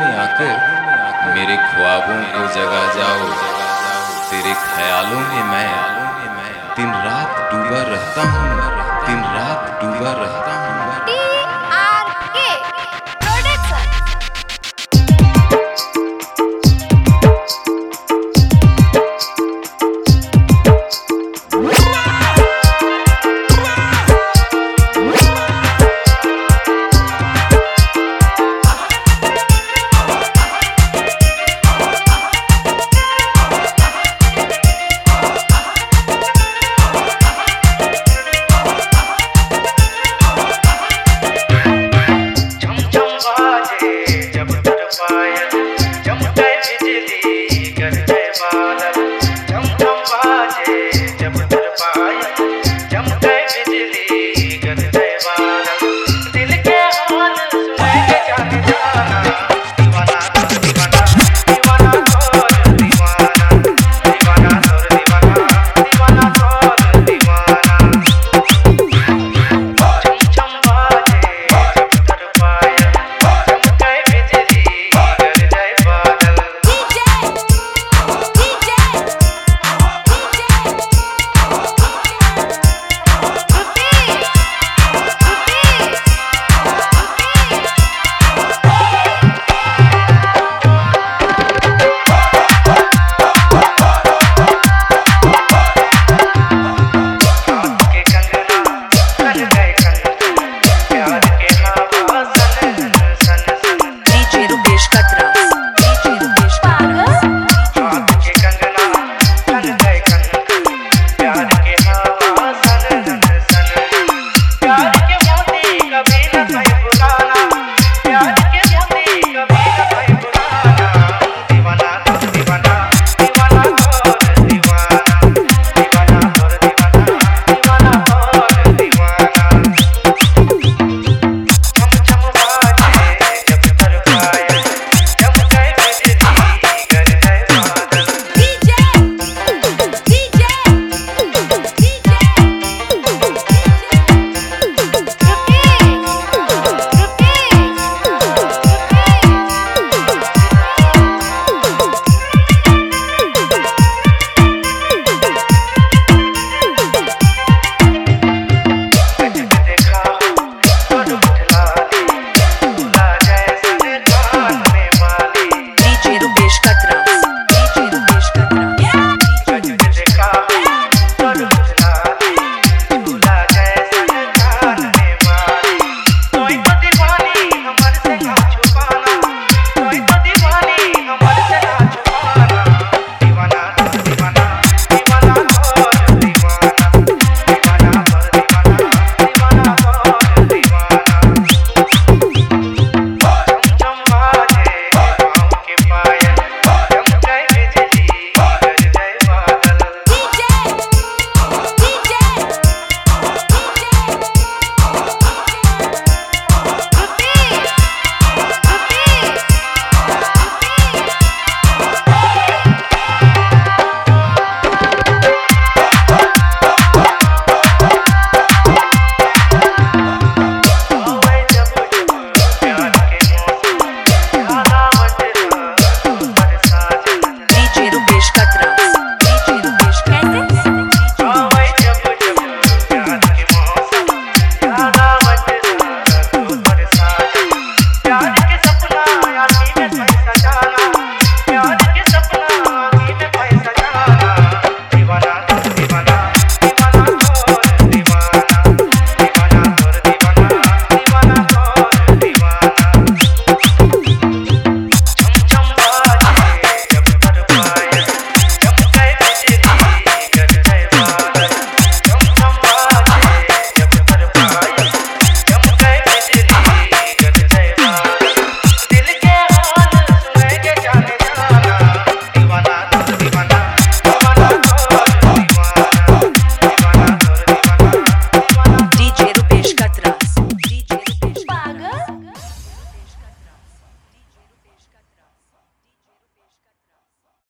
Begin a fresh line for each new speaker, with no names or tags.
में आकर मेरे ख्वाबों को जगा जाओ। तेरे ख्यालों में मैं दिन रात डूबा रहता हूँ। दिन रात डूबा रहता